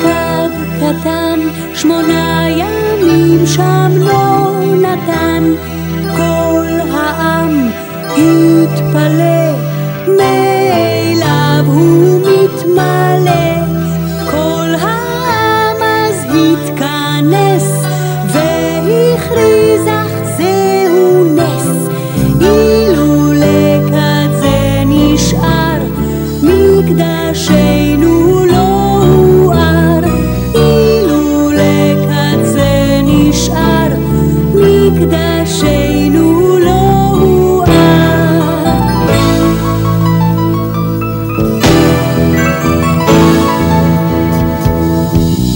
קו קטן, שמונה ימים שם לא נתן. כל העם התפלא, מאליו הוא מתמלא. כל העם אז התכנס, והכריז אך זהו נס. אילו לקט זה נשאר, מקדשנו когда же